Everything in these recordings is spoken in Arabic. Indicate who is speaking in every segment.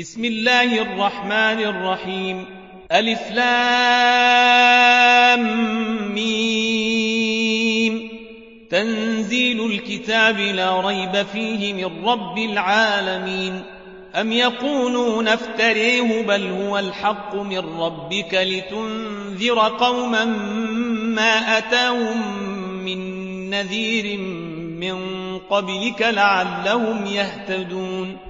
Speaker 1: بسم الله الرحمن الرحيم. ألف لام ميم. تنزيل الكتاب لا ريب فيه من رب العالمين. أم يقولون افتريه بل هو الحق من ربك لتنذر قوما ما أتاهم من نذير من قبلك لعلهم يهتدون.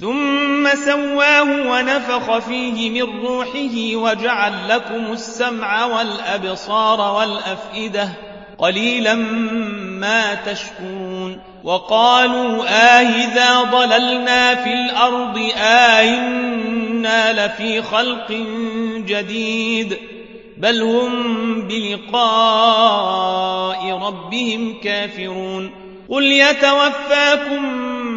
Speaker 1: ثم سواه ونفخ فيه من روحه وجعل لكم السمع والأبصار والأفئدة قليلا ما تشكرون وقالوا آه إذا ضللنا في الأرض آئنا آه لفي خلق جديد بل هم بلقاء ربهم كافرون قل يتوفاكم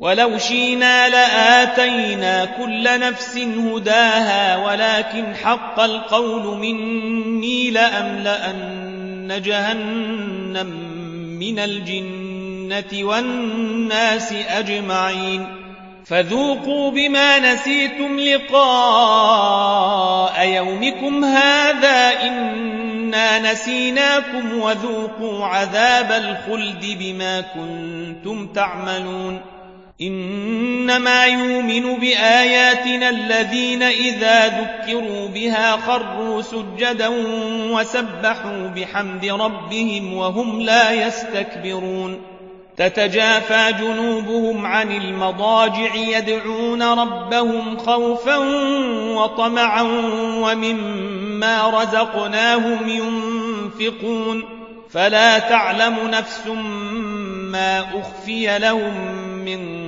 Speaker 1: ولو شينا لآتينا كل نفس هداها ولكن حق القول مني لأملأن جهنم من الجنة والناس أجمعين. فذوقوا بما نسيتم لقاء يومكم هذا إنا نسيناكم وذوقوا عذاب الخلد بما كنتم تعملون. إنما يؤمن بآياتنا الذين إذا ذكروا بها خروا سجدا وسبحوا بحمد ربهم وهم لا يستكبرون. تتجافى جنوبهم عن المضاجع يدعون ربهم خوفا وطمعا ومما رزقناهم ينفقون. فلا تعلم نفس ما أخفي لهم من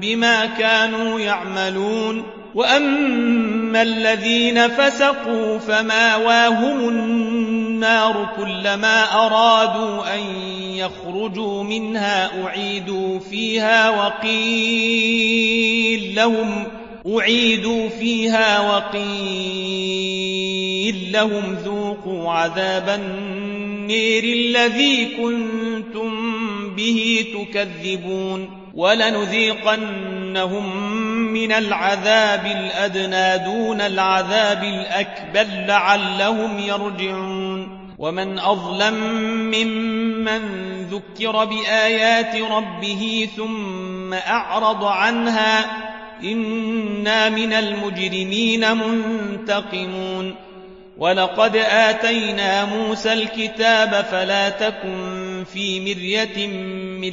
Speaker 1: بما كانوا يعملون وأما الذين فسقوا فماواهم النار كلما أرادوا أن يخرجوا منها أعيدوا فيها وقيل لهم أعيدوا فيها وقيل لهم ذوقوا عذاب النير الذي كنتم به تكذبون ولنذيقنهم من العذاب الأدنى دون العذاب الأكبر لعلهم يرجعون. ومن أظلم ممن ذكر بآيات ربه ثم أعرض عنها إنا من المجرمين منتقمون. ولقد آتينا موسى الكتاب فلا تكن في مرية من